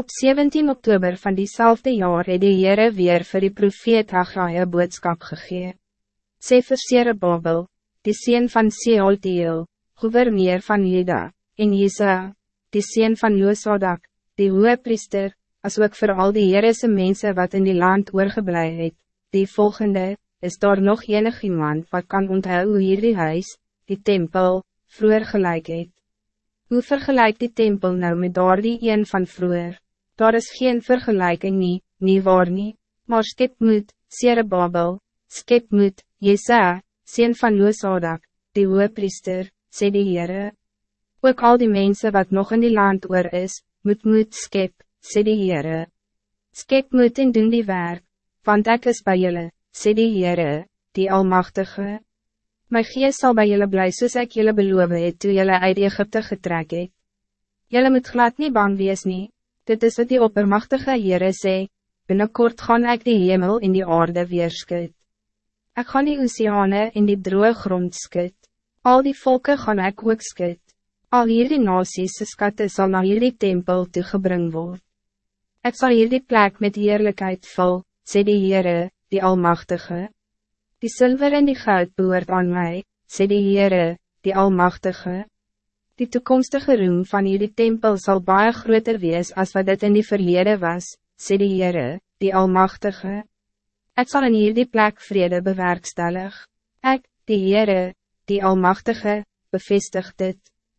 Op 17 oktober van diezelfde jaar het die Heere weer vir die profeet Haggai boodskap gegee. Sê vir Babel, die sien van Sealtiel, gouverneur van Juda, en Jeza, die sien van Joosadak, die hoge priester, as ook voor al die Heerese mensen wat in die land oorgeblij het, die volgende, is daar nog enig iemand wat kan onthou hoe hierdie huis, die tempel, vroeger gelijk het. Hoe vergelijk die tempel nou met daar die een van vroeger? Daar is geen vergelijking nie, nie waar nie, maar skep moed, Sere Babel, skep moed, Jesa, sien van Loosadak, die priester, sê die Heere. Ook al die mensen wat nog in die land oor is, moet moed skep, sê die Heere. Skep moed en doen die werk, want ek is by julle, sê die Heere, die Almachtige. My gees zal bij jullie blij soos ek jullie beloof het toe jullie uit Egypte getrek het. Jullie moet glad niet bang wees nie, dit is wat die oppermachtige Heere sê, binnenkort gaan ik die hemel in die aarde weer skut. Ek gaan die oceane in die droge grond skut, al die volken gaan ek ook skut, al hierdie nasies skatte sal na hierdie tempel toegebring word. Ek sal hierdie plek met heerlijkheid vul, sê die Heere, die Almachtige. Die zilver en die goud behoort aan mij, sê die Heere, die Almachtige. Die toekomstige roem van jullie tempel zal baie groter wees als wat dit in die verlede was, sê die Heere, die Almachtige. Ik zal in hierdie plek vrede bewerkstellig. Ik, die Heere, die Almachtige, bevestig dit.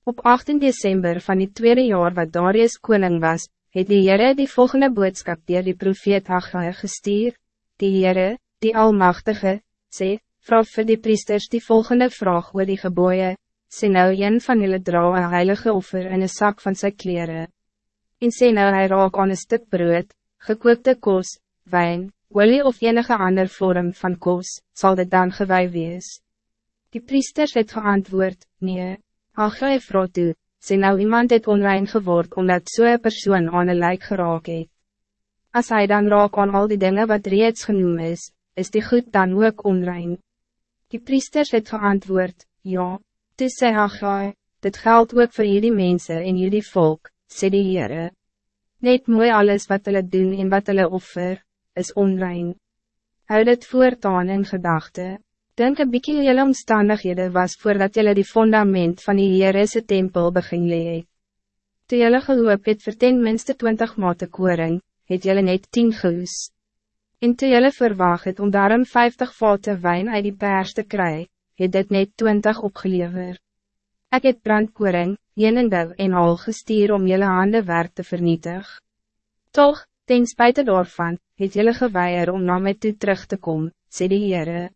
Op 18 december van die tweede jaar wat Darius koning was, het die Heere die volgende boodskap dier die profeet Haggai gestuur. Die Heere, die Almachtige, sê, vraag vir die priesters die volgende vraag oor die geboeie, sê nou een van julle dra een heilige offer in een zak van zijn kleren. En sê nou hy raak aan een stuk brood, gekookte kos, wijn, olie of enige ander vorm van kos, zal dit dan gewij wees. Die priesters het geantwoord, nee, ach jy vrou toe, sê nou iemand het onrein geword omdat zo'n so persoon aan een lijk geraak het. As hy dan raak aan al die dingen wat reeds genoem is, is die goed dan ook onrein? Die priesters het geantwoord, ja, toe sê Haggai, dit geldt ook voor jullie mensen en jullie volk, sê die Heere. Net mooi alles wat hulle doen en wat hulle offer, is onrein. Houd het voortaan in gedachte. Denk een bykie jylle omstandighede was voordat jylle die fundament van die Heerese tempel begin leed. Toe jylle gehoop het vir ten minste 20 mate koring, het jylle net 10 gehoes. En toe jylle verwacht het om daarom 50 vaten wijn uit die pers te kry, het dit net 20 opgelever. Ik het brandkoring, jenende en al gestuur om jylle hande werk te vernietig. Toch, ten spijte daarvan, het jylle geweier om na my toe terug te komen, sê die Heere.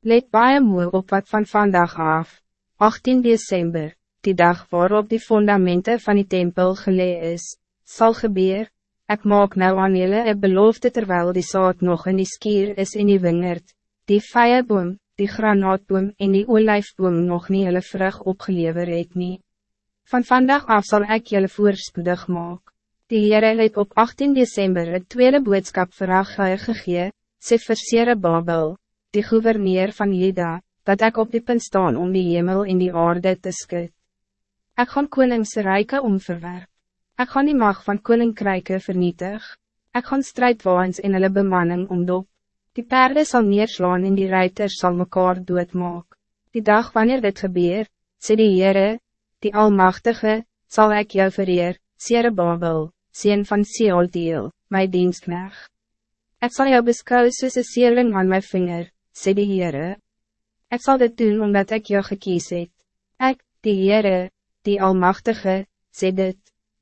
Let baie moe op wat van vandag af, 18 december, die dag waarop die fundamenten van die tempel gelee is, zal gebeuren. Ik maak nou aan jullie een belofte terwijl die zaad nog in die skier is in die wingerd, die vijeboom, die granaatboom en die olijfboom nog niet jullie vrug opgeleverd het nie. Van vandaag af zal ik jullie voorspoedig maak. Die Heere het op 18 december het tweede boodskap vir Achai gegee, sê versere Babel, die gouverneur van Juda, dat ik op die punt staan om die hemel in die aarde te skut. Ik gaan koningse rijke omverwerp. Ik ga die mag van koninkrijke vernietig. Ik ga strijdwaans in hulle bemanning omdop. Die paarden zal neerslaan en die ruiters zal mekaar doodmaak. Die dag wanneer dit gebeur, sê die Heere, die Almachtige, zal ik jou vereer, Sere Babel, sien van Seoltiel, my dienstknecht. Ik zal jou beskou soos een seerling aan my vinger, sê die Heere. Ik zal dit doen omdat ik jou gekies het. Ek, die Heere, die Almachtige, sê dit.